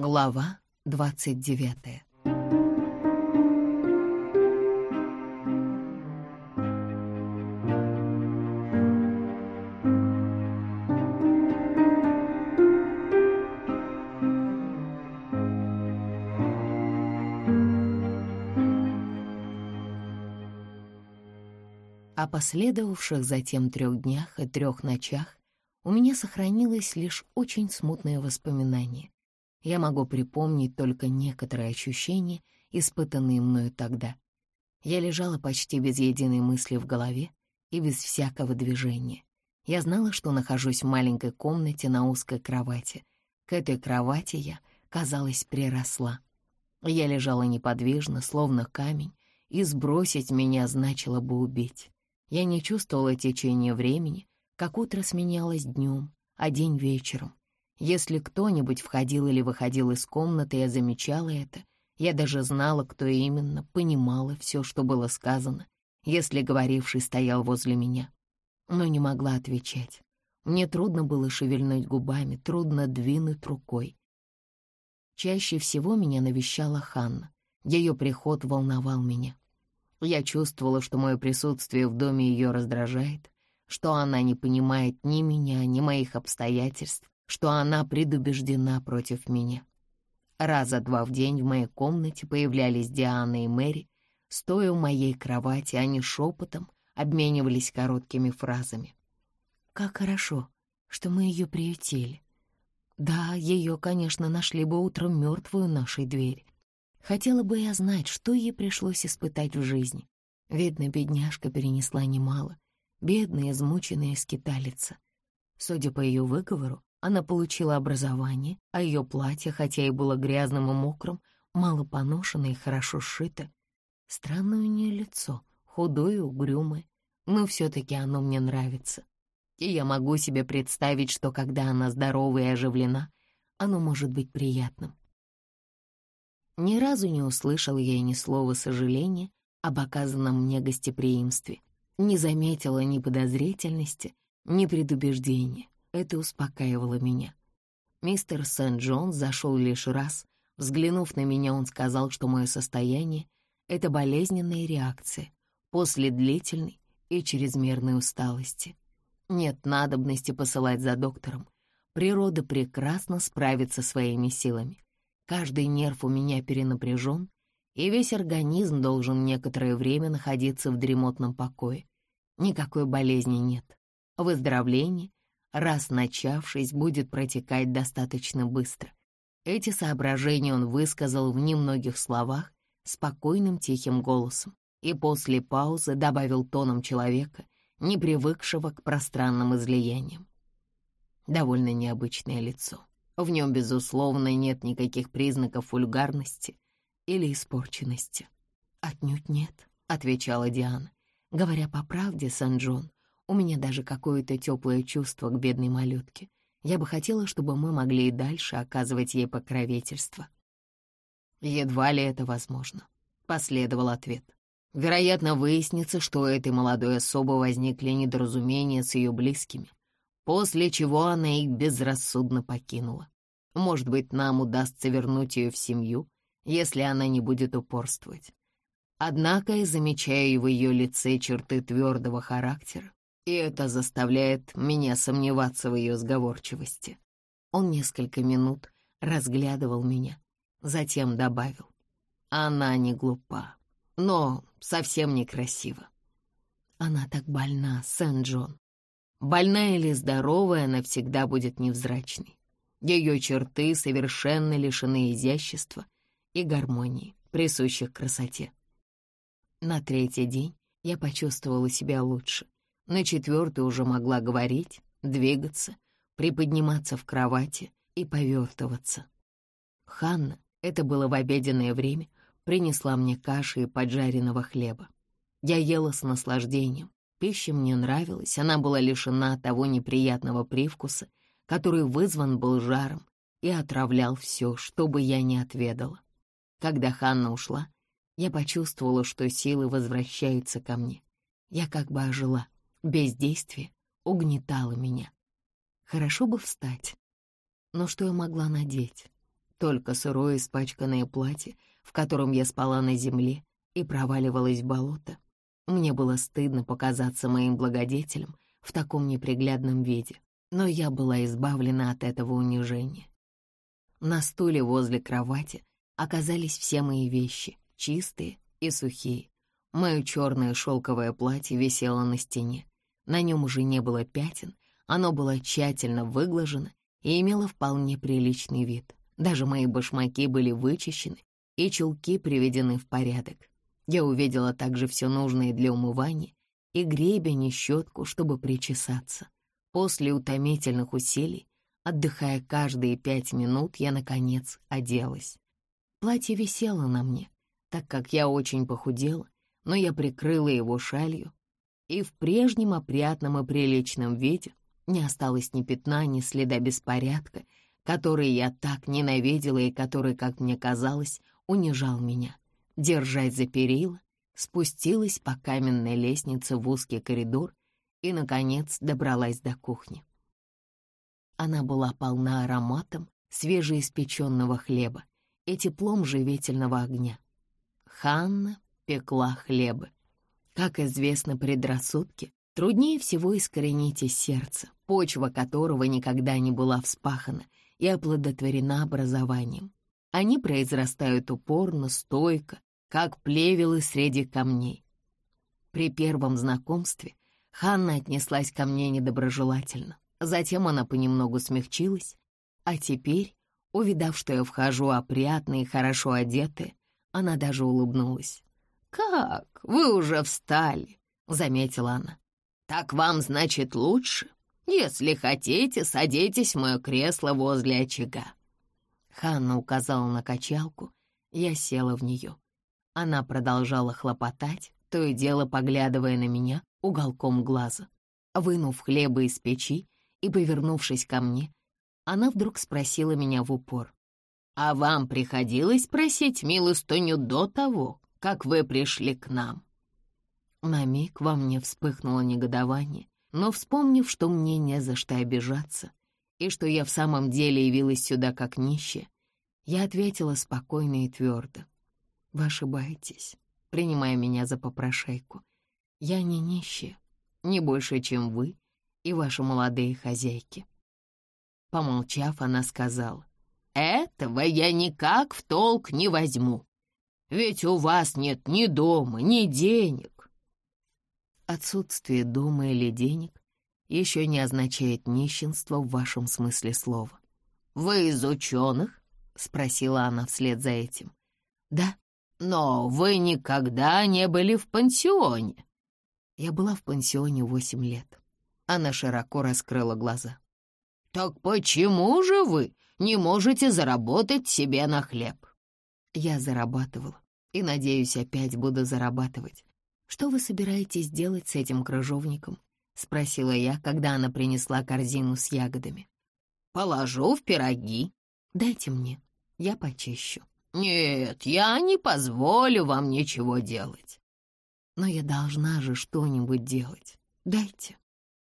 Глава двадцать девятая О последовавших затем трех днях и трех ночах у меня сохранилось лишь очень смутное воспоминание. Я могу припомнить только некоторые ощущения, испытанные мною тогда. Я лежала почти без единой мысли в голове и без всякого движения. Я знала, что нахожусь в маленькой комнате на узкой кровати. К этой кровати я, казалось, приросла. Я лежала неподвижно, словно камень, и сбросить меня значило бы убить. Я не чувствовала течения времени, как утро сменялось днем, а день вечером. Если кто-нибудь входил или выходил из комнаты, я замечала это. Я даже знала, кто именно, понимала все, что было сказано, если говоривший стоял возле меня. Но не могла отвечать. Мне трудно было шевельнуть губами, трудно двинуть рукой. Чаще всего меня навещала Ханна. Ее приход волновал меня. Я чувствовала, что мое присутствие в доме ее раздражает, что она не понимает ни меня, ни моих обстоятельств, что она предубеждена против меня. Раза два в день в моей комнате появлялись Диана и Мэри. Стоя у моей кровати, они шепотом обменивались короткими фразами. «Как хорошо, что мы ее приютили. Да, ее, конечно, нашли бы утром мертвую нашей двери, Хотела бы я знать, что ей пришлось испытать в жизни. Видно, бедняжка перенесла немало. Бедная, измученная скиталица. Судя по ее выговору, она получила образование, а ее платье, хотя и было грязным и мокрым, мало поношено и хорошо сшито. Странное у нее лицо, худое угрюмое, но все-таки оно мне нравится. И я могу себе представить, что когда она здорова и оживлена, оно может быть приятным. Ни разу не услышал я ни слова сожаления об оказанном мне гостеприимстве, не заметила ни подозрительности, ни предубеждения. Это успокаивало меня. Мистер Сент-Джон зашел лишь раз. Взглянув на меня, он сказал, что мое состояние — это болезненная реакция после длительной и чрезмерной усталости. Нет надобности посылать за доктором. Природа прекрасно справится своими силами. Каждый нерв у меня перенапряжен, и весь организм должен некоторое время находиться в дремотном покое. Никакой болезни нет. Выздоровление, раз начавшись, будет протекать достаточно быстро. Эти соображения он высказал в немногих словах, спокойным тихим голосом, и после паузы добавил тоном человека, не привыкшего к пространным излияниям. Довольно необычное лицо. В нем, безусловно, нет никаких признаков вульгарности или испорченности. «Отнюдь нет», — отвечала Диана. «Говоря по правде, Сан-Джон, у меня даже какое-то теплое чувство к бедной малютке. Я бы хотела, чтобы мы могли и дальше оказывать ей покровительство». «Едва ли это возможно», — последовал ответ. «Вероятно, выяснится, что у этой молодой особы возникли недоразумения с ее близкими после чего она их безрассудно покинула. Может быть, нам удастся вернуть ее в семью, если она не будет упорствовать. Однако я замечаю в ее лице черты твердого характера, и это заставляет меня сомневаться в ее сговорчивости. Он несколько минут разглядывал меня, затем добавил. Она не глупа, но совсем некрасива. Она так больна, Сент-Джон. Больная или здоровая, она всегда будет невзрачной. Ее черты совершенно лишены изящества и гармонии, присущих красоте. На третий день я почувствовала себя лучше. На четвертый уже могла говорить, двигаться, приподниматься в кровати и повертываться. Ханна, это было в обеденное время, принесла мне каши и поджаренного хлеба. Я ела с наслаждением, Пища мне нравилась, она была лишена того неприятного привкуса, который вызван был жаром и отравлял все, что бы я ни отведала. Когда Ханна ушла, я почувствовала, что силы возвращаются ко мне. Я как бы ожила, бездействие угнетало меня. Хорошо бы встать. Но что я могла надеть? только сырое испачканное платье, в котором я спала на земле и проваливалась в болото. Мне было стыдно показаться моим благодетелем в таком неприглядном виде, но я была избавлена от этого унижения. На стуле возле кровати оказались все мои вещи, чистые и сухие. Мое черное шелковое платье висело на стене. На нем уже не было пятен, оно было тщательно выглажено и имело вполне приличный вид. Даже мои башмаки были вычищены и чулки приведены в порядок. Я увидела также все нужное для умывания и гребень и щетку, чтобы причесаться. После утомительных усилий, отдыхая каждые пять минут, я, наконец, оделась. Платье висело на мне, так как я очень похудела, но я прикрыла его шалью, и в прежнем опрятном и приличном виде не осталось ни пятна, ни следа беспорядка, который я так ненавидела и который, как мне казалось, унижал меня держась за перила, спустилась по каменной лестнице в узкий коридор и, наконец, добралась до кухни. Она была полна ароматом свежеиспеченного хлеба и теплом живительного огня. Ханна пекла хлебы. Как известно, предрассудки труднее всего искоренить из сердца, почва которого никогда не была вспахана и оплодотворена образованием. Они произрастают упорно, стойко, как плевелы среди камней. При первом знакомстве Ханна отнеслась ко мне недоброжелательно. Затем она понемногу смягчилась, а теперь, увидав, что я вхожу опрятная и хорошо одетая, она даже улыбнулась. «Как? Вы уже встали?» — заметила она. «Так вам, значит, лучше? Если хотите, садитесь в мое кресло возле очага». Ханна указала на качалку, я села в нее. Она продолжала хлопотать, то и дело поглядывая на меня уголком глаза. Вынув хлеба из печи и повернувшись ко мне, она вдруг спросила меня в упор. «А вам приходилось просить милостыню до того, как вы пришли к нам?» На миг во мне вспыхнуло негодование, но, вспомнив, что мне не за что обижаться и что я в самом деле явилась сюда как нищая, я ответила спокойно и твердо. Вы ошибаетесь, принимая меня за попрошайку. Я не нищая, не больше, чем вы и ваши молодые хозяйки. Помолчав, она сказала, «Этого я никак в толк не возьму, ведь у вас нет ни дома, ни денег». Отсутствие дома или денег еще не означает нищенство в вашем смысле слова. «Вы из ученых?» — спросила она вслед за этим. «Да», но вы никогда не были в пансионе. Я была в пансионе восемь лет. Она широко раскрыла глаза. Так почему же вы не можете заработать себе на хлеб? Я зарабатывала и, надеюсь, опять буду зарабатывать. Что вы собираетесь делать с этим крыжовником? Спросила я, когда она принесла корзину с ягодами. Положу в пироги. Дайте мне, я почищу. «Нет, я не позволю вам ничего делать». «Но я должна же что-нибудь делать. Дайте».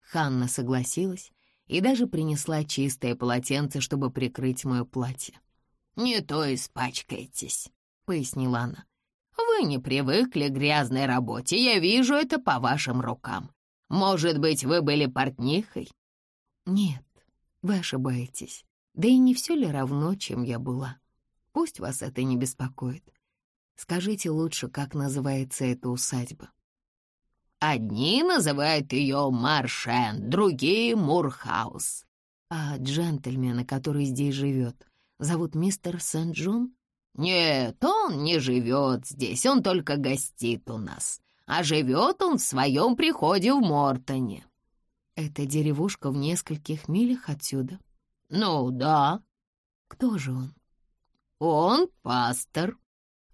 Ханна согласилась и даже принесла чистое полотенце, чтобы прикрыть мое платье. «Не то испачкаетесь», — пояснила она. «Вы не привыкли к грязной работе, я вижу это по вашим рукам. Может быть, вы были портнихой?» «Нет, вы ошибаетесь. Да и не все ли равно, чем я была?» Пусть вас это не беспокоит. Скажите лучше, как называется эта усадьба. Одни называют ее Маршен, другие — Мурхаус. А джентльмена, который здесь живет, зовут мистер Сент-Джон? Нет, он не живет здесь, он только гостит у нас. А живет он в своем приходе в Мортоне. Это деревушка в нескольких милях отсюда? Ну, да. Кто же он? «Он пастор».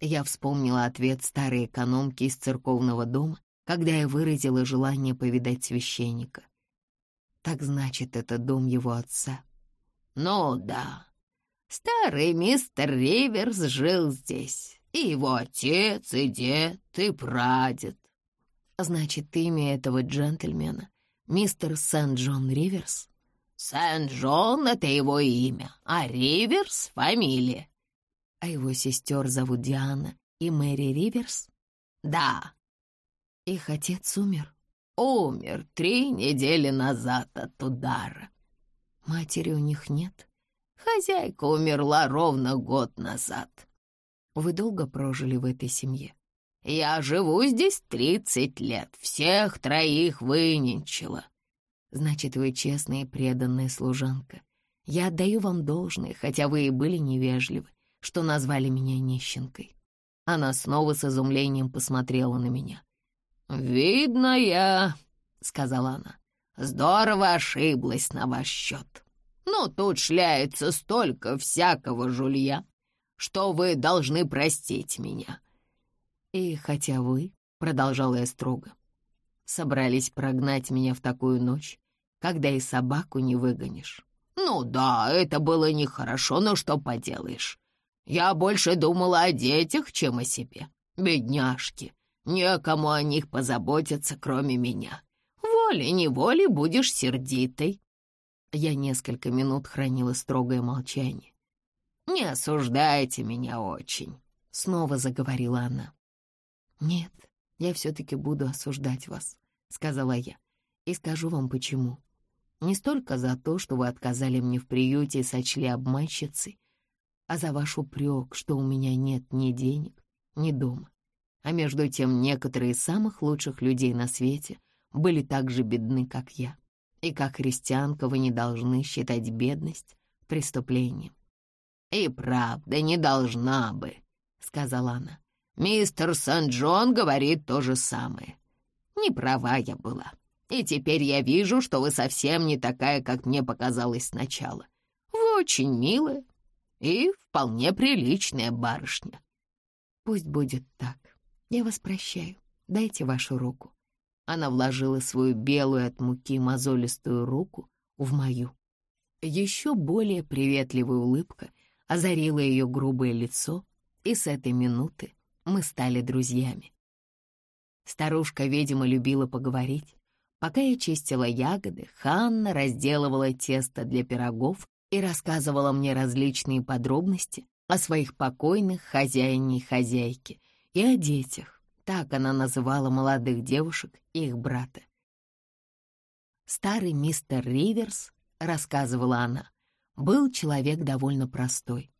Я вспомнила ответ старой экономки из церковного дома, когда я выразила желание повидать священника. Так значит, это дом его отца. «Ну да, старый мистер Риверс жил здесь, и его отец, и дед, и прадед». «Значит, имя этого джентльмена — мистер Сент-Джон Риверс?» Сент-Джон — это его имя, а Риверс — фамилия. А его сестер зовут Диана и Мэри Риверс? Да. Их отец умер? Умер три недели назад от удара. Матери у них нет? Хозяйка умерла ровно год назад. Вы долго прожили в этой семье? Я живу здесь тридцать лет, всех троих выненчила. Значит, вы честная и преданная служанка. Я отдаю вам должное, хотя вы и были невежливы, что назвали меня нищенкой. Она снова с изумлением посмотрела на меня. «Видно я», — сказала она, — «здорово ошиблась на ваш счет. Но тут шляется столько всякого жулья, что вы должны простить меня». «И хотя вы, — продолжала я строго, — собрались прогнать меня в такую ночь, когда и собаку не выгонишь». «Ну да, это было нехорошо, но что поделаешь. Я больше думала о детях, чем о себе. Бедняжки, некому о них позаботиться, кроме меня. Волей-неволей будешь сердитой». Я несколько минут хранила строгое молчание. «Не осуждайте меня очень», — снова заговорила она. «Нет, я все-таки буду осуждать вас», — сказала я, — «и скажу вам почему. Не столько за то, что вы отказали мне в приюте и сочли обманщицей, а за ваш упрек, что у меня нет ни денег, ни дома. А между тем некоторые из самых лучших людей на свете были так же бедны, как я. И как христианка вы не должны считать бедность преступлением. «И правда, не должна бы», — сказала она. «Мистер Сан-Джон говорит то же самое. Не права я была. И теперь я вижу, что вы совсем не такая, как мне показалось сначала. Вы очень милая, и вполне приличная барышня. Пусть будет так. Я вас прощаю. Дайте вашу руку. Она вложила свою белую от муки мозолистую руку в мою. Еще более приветливая улыбка озарила ее грубое лицо, и с этой минуты мы стали друзьями. Старушка, видимо, любила поговорить. Пока я чистила ягоды, Ханна разделывала тесто для пирогов и рассказывала мне различные подробности о своих покойных хозяине и хозяйке и о детях. Так она называла молодых девушек и их брата. Старый мистер Риверс, рассказывала она, был человек довольно простой,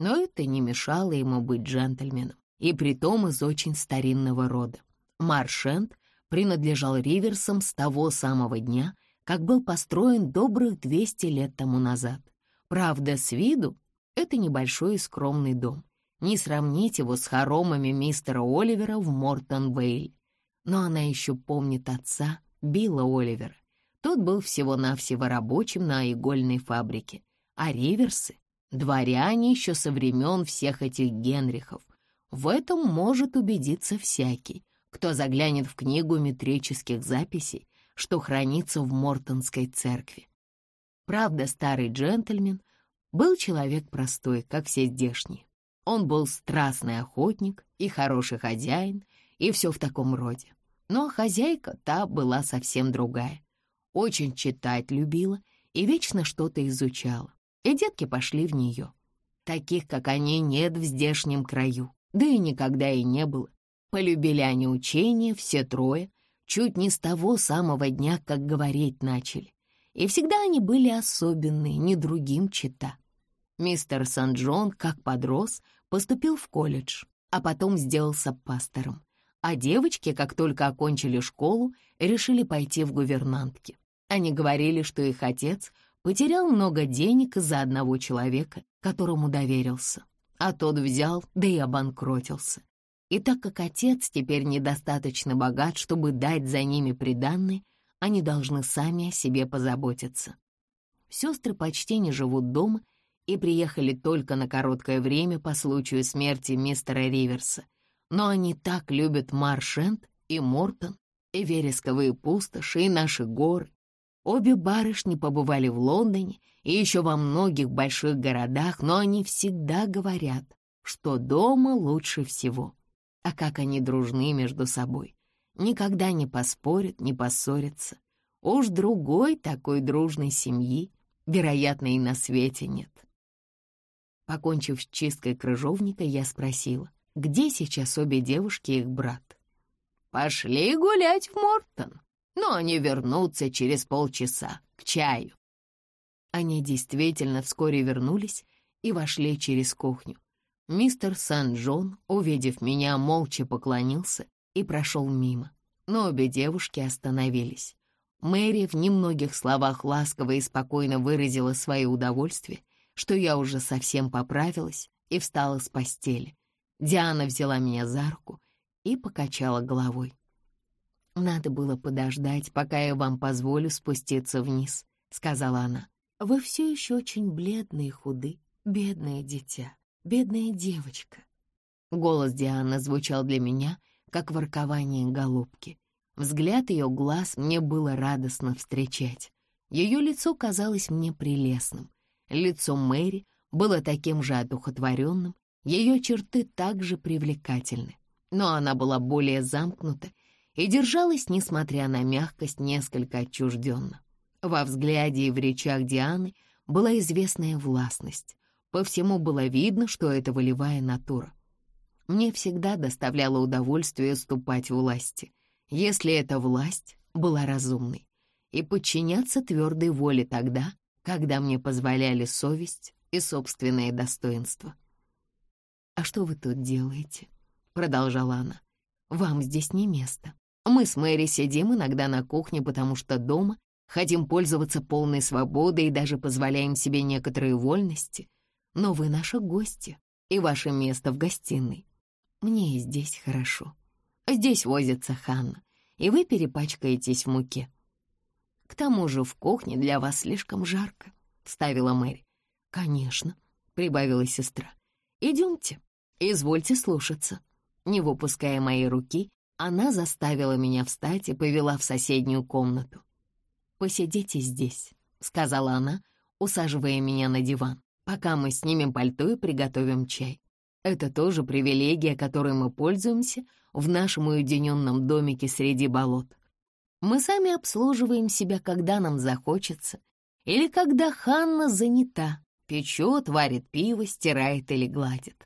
но это не мешало ему быть джентльменом, и притом из очень старинного рода. Маршент принадлежал Риверсам с того самого дня, как был построен добрых 200 лет тому назад. Правда, с виду это небольшой и скромный дом. Не сравнить его с хоромами мистера Оливера в Мортон-Вейль. Но она еще помнит отца, Билла Оливера. Тот был всего-навсего рабочим на игольной фабрике. А Риверсы — дворяне еще со времен всех этих Генрихов. В этом может убедиться всякий, кто заглянет в книгу метрических записей, что хранится в Мортонской церкви. Правда, старый джентльмен был человек простой, как все здешние. Он был страстный охотник и хороший хозяин, и все в таком роде. Но хозяйка та была совсем другая. Очень читать любила и вечно что-то изучала. И детки пошли в нее. Таких, как они, нет в здешнем краю, да и никогда и не было. Полюбили они учение, все трое, чуть не с того самого дня, как говорить начали и всегда они были особенные, не другим чита. Мистер Сан-Джон, как подрос, поступил в колледж, а потом сделался пастором. А девочки, как только окончили школу, решили пойти в гувернантки. Они говорили, что их отец потерял много денег из-за одного человека, которому доверился, а тот взял, да и обанкротился. И так как отец теперь недостаточно богат, чтобы дать за ними приданное, они должны сами о себе позаботиться. Сестры почти не живут дома и приехали только на короткое время по случаю смерти мистера Риверса. Но они так любят Маршент и Мортон, и вересковые пустоши, и наши горы. Обе барышни побывали в Лондоне и еще во многих больших городах, но они всегда говорят, что дома лучше всего. А как они дружны между собой никогда не поспорят, не поссорятся. Уж другой такой дружной семьи вероятно, и на свете нет. Покончив с чисткой крыжовника, я спросила, где сейчас обе девушки и их брат. «Пошли гулять в Мортон, но они вернутся через полчаса, к чаю». Они действительно вскоре вернулись и вошли через кухню. Мистер Сан-Джон, увидев меня, молча поклонился и прошел мимо, но обе девушки остановились. Мэри в немногих словах ласково и спокойно выразила свое удовольствие, что я уже совсем поправилась и встала с постели. Диана взяла меня за руку и покачала головой. «Надо было подождать, пока я вам позволю спуститься вниз», — сказала она. «Вы все еще очень бледные и худы, бедное дитя, бедная девочка». Голос Дианы звучал для меня, как воркование голубки. Взгляд ее глаз мне было радостно встречать. Ее лицо казалось мне прелестным. Лицо Мэри было таким же одухотворенным, ее черты также привлекательны. Но она была более замкнута и держалась, несмотря на мягкость, несколько отчужденно. Во взгляде и в речах Дианы была известная властность. По всему было видно, что это волевая натура. Мне всегда доставляло удовольствие ступать в власти, если эта власть была разумной, и подчиняться твердой воле тогда, когда мне позволяли совесть и собственное достоинство. «А что вы тут делаете?» — продолжала она. «Вам здесь не место. Мы с Мэри сидим иногда на кухне, потому что дома хотим пользоваться полной свободой и даже позволяем себе некоторые вольности. Но вы наши гости, и ваше место в гостиной. Мне и здесь хорошо. Здесь возится Ханна, и вы перепачкаетесь в муке. К тому же в кухне для вас слишком жарко», — вставила Мэри. «Конечно», — прибавила сестра. «Идемте, извольте слушаться». Не выпуская моей руки, она заставила меня встать и повела в соседнюю комнату. «Посидите здесь», — сказала она, усаживая меня на диван, пока мы снимем пальто и приготовим чай. Это тоже привилегия, которой мы пользуемся в нашем уединенном домике среди болот. Мы сами обслуживаем себя, когда нам захочется, или когда Ханна занята, печет, варит пиво, стирает или гладит.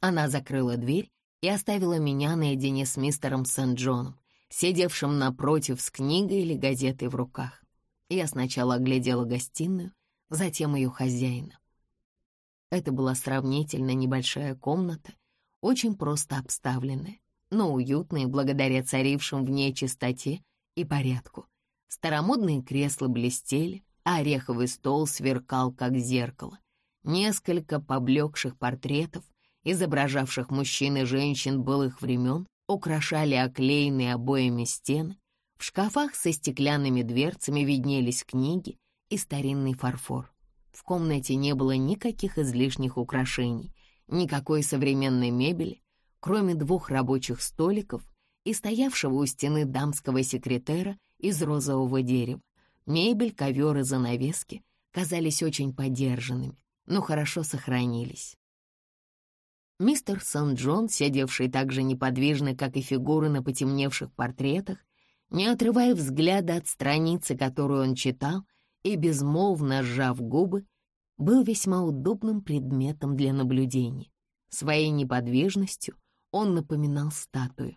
Она закрыла дверь и оставила меня наедине с мистером Сент-Джоном, сидевшим напротив с книгой или газетой в руках. Я сначала оглядела гостиную, затем ее хозяина. Это была сравнительно небольшая комната, очень просто обставленная но уютные благодаря царившим в ней чистоте и порядку. Старомодные кресла блестели, а ореховый стол сверкал, как зеркало. Несколько поблекших портретов, изображавших мужчин и женщин былых времен, украшали оклеенные обоями стены. В шкафах со стеклянными дверцами виднелись книги и старинный фарфор. В комнате не было никаких излишних украшений, никакой современной мебели, кроме двух рабочих столиков и стоявшего у стены дамского секретера из розового дерева. Мебель, ковер и занавески казались очень подержанными, но хорошо сохранились. Мистер Сан-Джон, сидевший так же неподвижно, как и фигуры на потемневших портретах, не отрывая взгляда от страницы, которую он читал, и безмолвно сжав губы, был весьма удобным предметом для наблюдения. Своей неподвижностью он напоминал статую.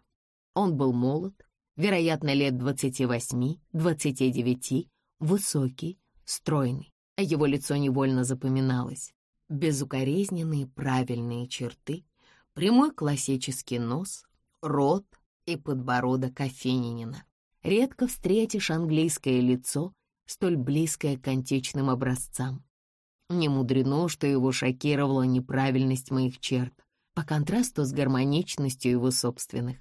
Он был молод, вероятно, лет 28-29, высокий, стройный. Его лицо невольно запоминалось. Безукоризненные правильные черты, прямой классический нос, рот и подбородок Афининина. Редко встретишь английское лицо, столь близкое к античным образцам. Не мудрено, что его шокировала неправильность моих черт по контрасту с гармоничностью его собственных.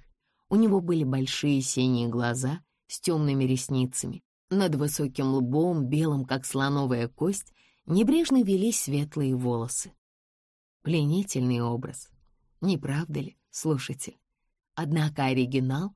У него были большие синие глаза с темными ресницами. Над высоким лбом, белым как слоновая кость, небрежно велись светлые волосы. Пленительный образ. Не правда ли, слушатель? Однако оригинал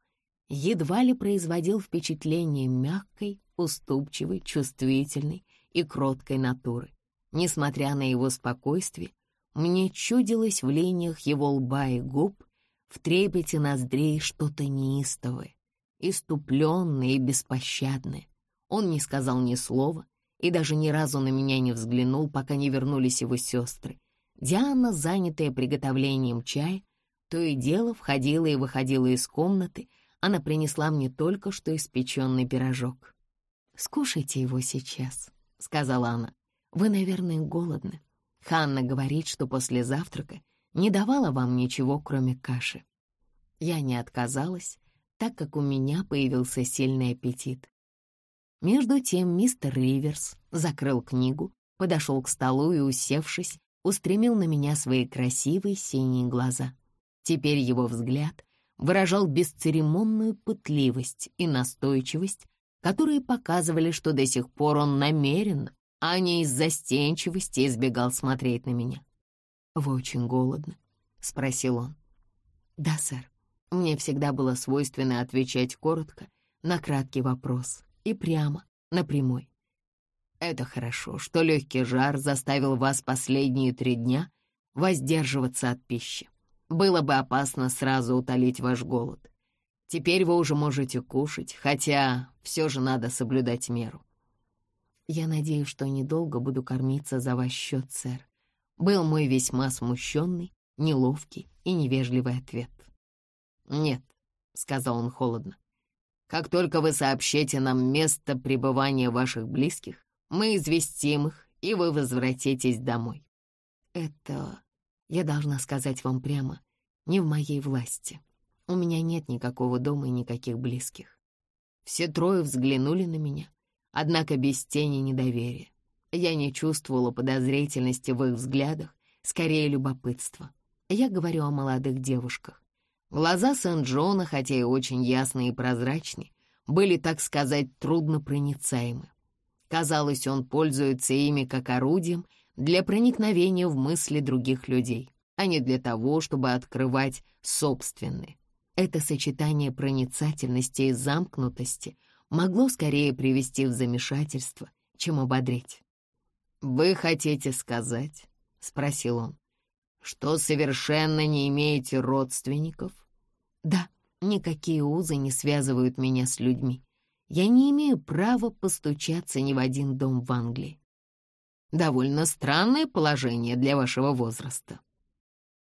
едва ли производил впечатление мягкой, уступчивой, чувствительной и кроткой натуры. Несмотря на его спокойствие, мне чудилось в линиях его лба и губ, в трепете ноздрей что-то неистовое, иступленное и беспощадное. Он не сказал ни слова и даже ни разу на меня не взглянул, пока не вернулись его сестры. Диана, занятая приготовлением чая, то и дело входила и выходила из комнаты. Она принесла мне только что испеченный пирожок. «Скушайте его сейчас», — сказала она. «Вы, наверное, голодны. Ханна говорит, что после завтрака не давала вам ничего, кроме каши». Я не отказалась, так как у меня появился сильный аппетит. Между тем мистер Риверс закрыл книгу, подошел к столу и, усевшись, устремил на меня свои красивые синие глаза. Теперь его взгляд выражал бесцеремонную пытливость и настойчивость, которые показывали, что до сих пор он намеренно, а не из застенчивости избегал смотреть на меня. «Вы очень голодны?» — спросил он. «Да, сэр. Мне всегда было свойственно отвечать коротко на краткий вопрос и прямо, напрямой. Это хорошо, что легкий жар заставил вас последние три дня воздерживаться от пищи. Было бы опасно сразу утолить ваш голод. Теперь вы уже можете кушать, хотя все же надо соблюдать меру. Я надеюсь, что недолго буду кормиться за ваш счет, сэр. Был мой весьма смущенный, неловкий и невежливый ответ. «Нет», — сказал он холодно, как только вы сообщите нам место пребывания ваших близких, мы известим их, и вы возвратитесь домой. Это, я должна сказать вам прямо, не в моей власти. У меня нет никакого дома и никаких близких. Все трое взглянули на меня, однако без тени недоверия. Я не чувствовала подозрительности в их взглядах, скорее любопытства. Я говорю о молодых девушках. Глаза Сент-Джона, хотя и очень ясные и прозрачные, были, так сказать, труднопроницаемы. Казалось, он пользуется ими как орудием для проникновения в мысли других людей, а не для того, чтобы открывать собственные. Это сочетание проницательности и замкнутости могло скорее привести в замешательство, чем ободрить. «Вы хотите сказать?» — спросил он что совершенно не имеете родственников? Да, никакие узы не связывают меня с людьми. Я не имею права постучаться ни в один дом в Англии. Довольно странное положение для вашего возраста.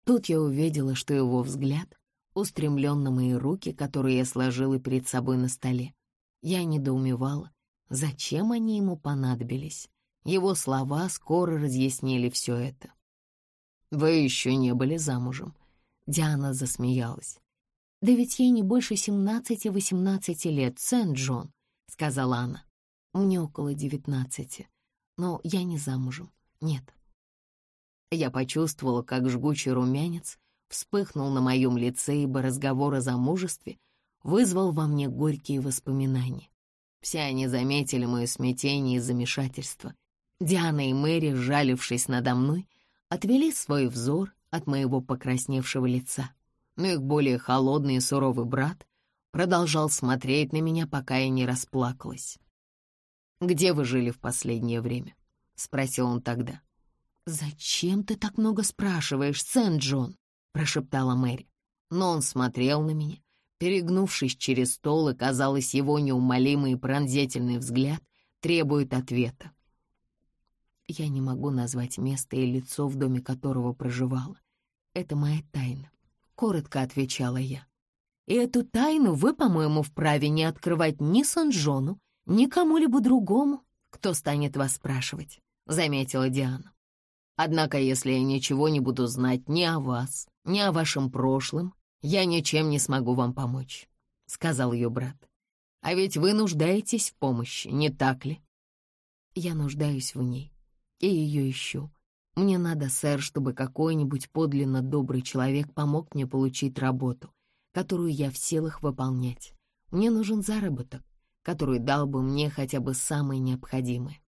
Тут я увидела, что его взгляд устремлен на мои руки, которые я сложила перед собой на столе. Я недоумевала, зачем они ему понадобились. Его слова скоро разъяснили все это. Вы еще не были замужем?» Диана засмеялась. «Да ведь ей не больше семнадцати-восемнадцати лет, Сент-Джон», — сказала она. «Мне около девятнадцати, но я не замужем, нет». Я почувствовала, как жгучий румянец вспыхнул на моем лице, ибо разговор о замужестве вызвал во мне горькие воспоминания. Все они заметили мое смятение и замешательство. Диана и Мэри, сжалившись надо мной, отвели свой взор от моего покрасневшего лица. Но их более холодный и суровый брат продолжал смотреть на меня, пока я не расплакалась. «Где вы жили в последнее время?» — спросил он тогда. «Зачем ты так много спрашиваешь, Сент-Джон?» — прошептала Мэри. Но он смотрел на меня, перегнувшись через стол, и, казалось, его неумолимый и пронзительный взгляд требует ответа. Я не могу назвать место и лицо, в доме которого проживала. Это моя тайна, — коротко отвечала я. И эту тайну вы, по-моему, вправе не открывать ни Санжону, ни кому-либо другому, кто станет вас спрашивать, — заметила Диана. Однако, если я ничего не буду знать ни о вас, ни о вашем прошлом, я ничем не смогу вам помочь, — сказал ее брат. А ведь вы нуждаетесь в помощи, не так ли? Я нуждаюсь в ней, и ее ищу. Мне надо, сэр, чтобы какой-нибудь подлинно добрый человек помог мне получить работу, которую я в силах выполнять. Мне нужен заработок, который дал бы мне хотя бы самое необходимое.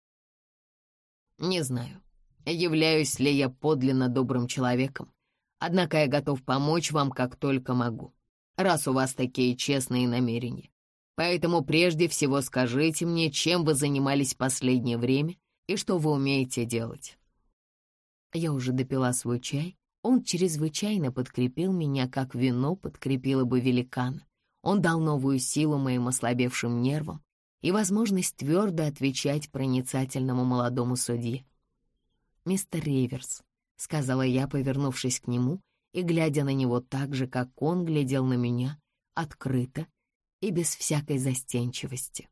Не знаю, являюсь ли я подлинно добрым человеком, однако я готов помочь вам как только могу, раз у вас такие честные намерения. Поэтому прежде всего скажите мне, чем вы занимались последнее время и что вы умеете делать?» Я уже допила свой чай. Он чрезвычайно подкрепил меня, как вино подкрепило бы великана. Он дал новую силу моим ослабевшим нервам, и возможность твердо отвечать проницательному молодому судье. «Мистер Риверс», — сказала я, повернувшись к нему и глядя на него так же, как он глядел на меня, открыто и без всякой застенчивости.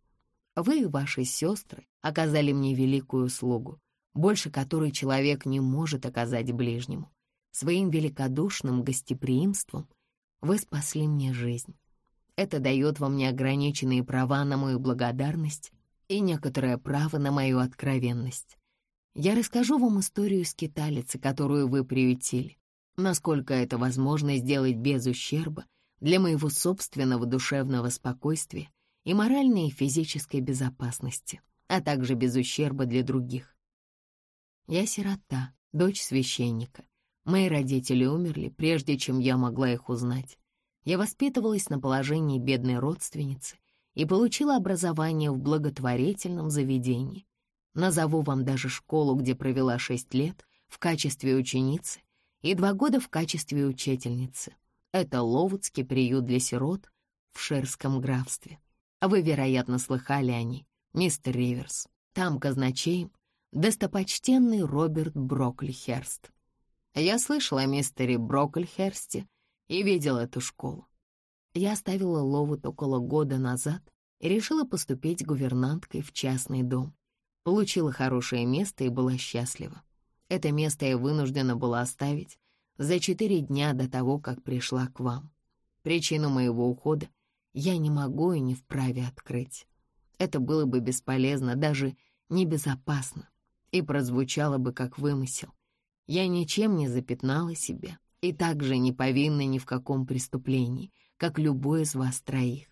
«Вы и ваши сестры оказали мне великую услугу, больше которой человек не может оказать ближнему. Своим великодушным гостеприимством вы спасли мне жизнь. Это дает вам неограниченные права на мою благодарность и некоторое право на мою откровенность. Я расскажу вам историю скиталицы, которую вы приютили, насколько это возможно сделать без ущерба для моего собственного душевного спокойствия и моральной и физической безопасности, а также без ущерба для других. Я сирота, дочь священника. Мои родители умерли, прежде чем я могла их узнать. Я воспитывалась на положении бедной родственницы и получила образование в благотворительном заведении. Назову вам даже школу, где провела шесть лет в качестве ученицы и два года в качестве учительницы. Это Ловудский приют для сирот в Шерском графстве. Вы, вероятно, слыхали о ней, мистер Риверс. Там казначеем достопочтенный Роберт Броклихерст. Я слышала о мистере Броклихерсте и видел эту школу. Я оставила Ловут около года назад и решила поступить гувернанткой в частный дом. Получила хорошее место и была счастлива. Это место я вынуждена была оставить за четыре дня до того, как пришла к вам. Причину моего ухода я не могу и не вправе открыть. Это было бы бесполезно, даже небезопасно, и прозвучало бы как вымысел. Я ничем не запятнала себя и также не повинна ни в каком преступлении, как любой из вас троих.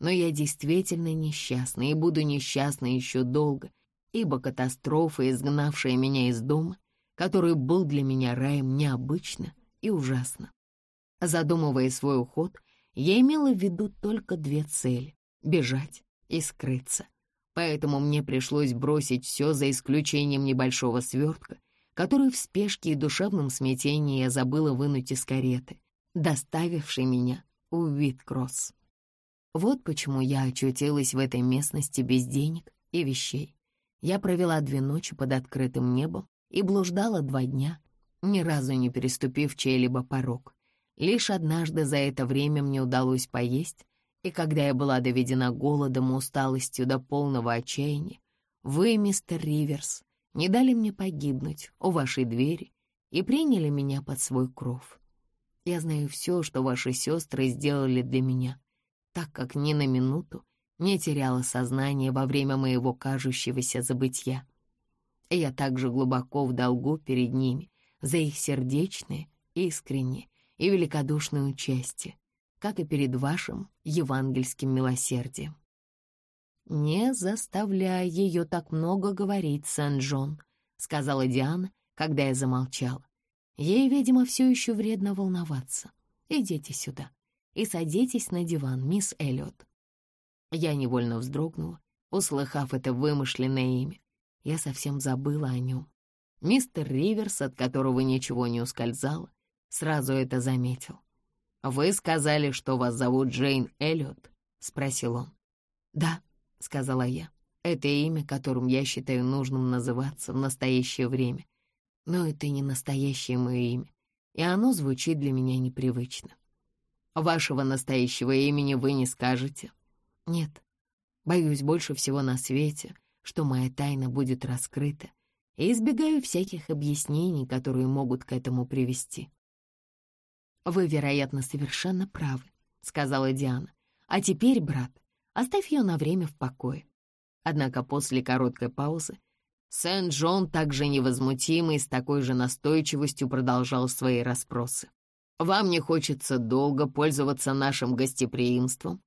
Но я действительно несчастна и буду несчастна еще долго, ибо катастрофа, изгнавшая меня из дома, который был для меня раем необычно и ужасно. Задумывая свой уход, я имела в виду только две цели — бежать и скрыться. Поэтому мне пришлось бросить все за исключением небольшого свертка, который в спешке и душевном смятении я забыла вынуть из кареты, доставившей меня в Виткросс. Вот почему я очутилась в этой местности без денег и вещей. Я провела две ночи под открытым небом и блуждала два дня, ни разу не переступив чей-либо порог. Лишь однажды за это время мне удалось поесть, и когда я была доведена голодом и усталостью до полного отчаяния, вы, мистер Риверс, не дали мне погибнуть у вашей двери и приняли меня под свой кров. Я знаю все, что ваши сестры сделали для меня, так как ни на минуту не теряла сознание во время моего кажущегося забытья. Я также глубоко в долгу перед ними за их сердечное, искреннее и великодушное участие, как и перед вашим евангельским милосердием. «Не заставляй ее так много говорить, Сен-Джон», — сказала Диана, когда я замолчала. Ей, видимо, все еще вредно волноваться. Идите сюда и садитесь на диван, мисс Эллиот. Я невольно вздрогнула, услыхав это вымышленное имя. Я совсем забыла о нем. Мистер Риверс, от которого ничего не ускользало, сразу это заметил. «Вы сказали, что вас зовут Джейн Эллиот?» — спросил он. «Да», — сказала я. «Это имя, которым я считаю нужным называться в настоящее время. Но это не настоящее мое имя, и оно звучит для меня непривычно. Вашего настоящего имени вы не скажете?» «Нет. Боюсь больше всего на свете, что моя тайна будет раскрыта, и избегаю всяких объяснений, которые могут к этому привести». «Вы, вероятно, совершенно правы», — сказала Диана. «А теперь, брат, Оставь ее на время в покое. Однако после короткой паузы Сент-Джон невозмутимо и с такой же настойчивостью продолжал свои расспросы. «Вам не хочется долго пользоваться нашим гостеприимством?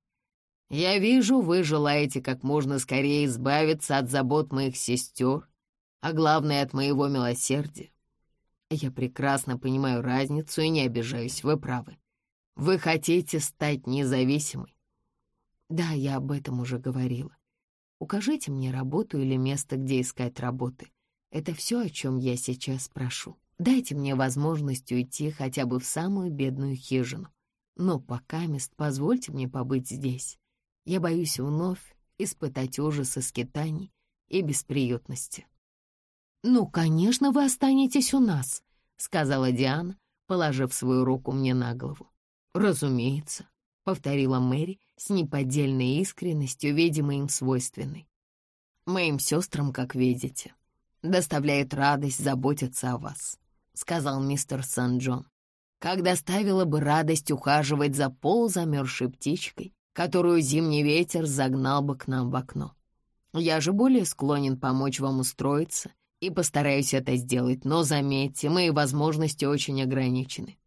Я вижу, вы желаете как можно скорее избавиться от забот моих сестер, а главное, от моего милосердия. Я прекрасно понимаю разницу и не обижаюсь, вы правы. Вы хотите стать независимой. Да, я об этом уже говорила. Укажите мне работу или место, где искать работы. Это все, о чем я сейчас прошу. Дайте мне возможность уйти хотя бы в самую бедную хижину. Но пока мест позвольте мне побыть здесь. Я боюсь вновь испытать ужасы скитаний и бесприютности. «Ну, конечно, вы останетесь у нас», — сказала Диана, положив свою руку мне на голову. «Разумеется», — повторила Мэри с неподдельной искренностью, видимо, им свойственной. «Моим сестрам, как видите, доставляет радость заботиться о вас», — сказал мистер Сан-Джон. «Как доставила бы радость ухаживать за полузамерзшей птичкой, которую зимний ветер загнал бы к нам в окно. Я же более склонен помочь вам устроиться и постараюсь это сделать, но, заметьте, мои возможности очень ограничены.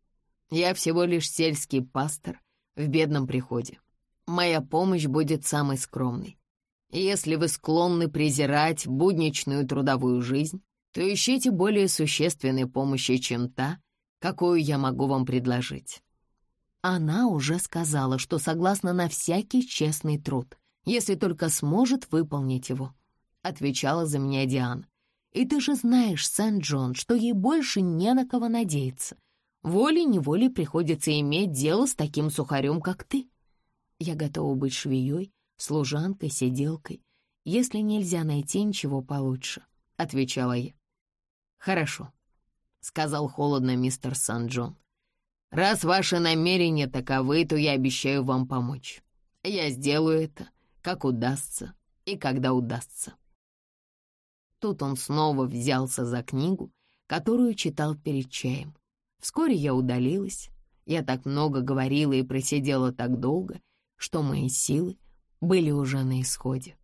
Я всего лишь сельский пастор в бедном приходе. Моя помощь будет самой скромной. Если вы склонны презирать будничную трудовую жизнь, то ищите более существенной помощи, чем та, какую я могу вам предложить. Она уже сказала, что согласна на всякий честный труд, если только сможет выполнить его, — отвечала за меня Диана. И ты же знаешь, Сент-Джон, что ей больше не на кого надеяться. Волей-неволей приходится иметь дело с таким сухарем, как ты. Я готова быть швеей, служанкой, сиделкой, если нельзя найти ничего получше, — отвечала я. Хорошо, — сказал холодно мистер Сан-Джон. Раз ваши намерения таковы, то я обещаю вам помочь. Я сделаю это, как удастся и когда удастся. Тут он снова взялся за книгу, которую читал перед чаем. Вскоре я удалилась. Я так много говорила и просидела так долго, что мои силы были уже на исходе.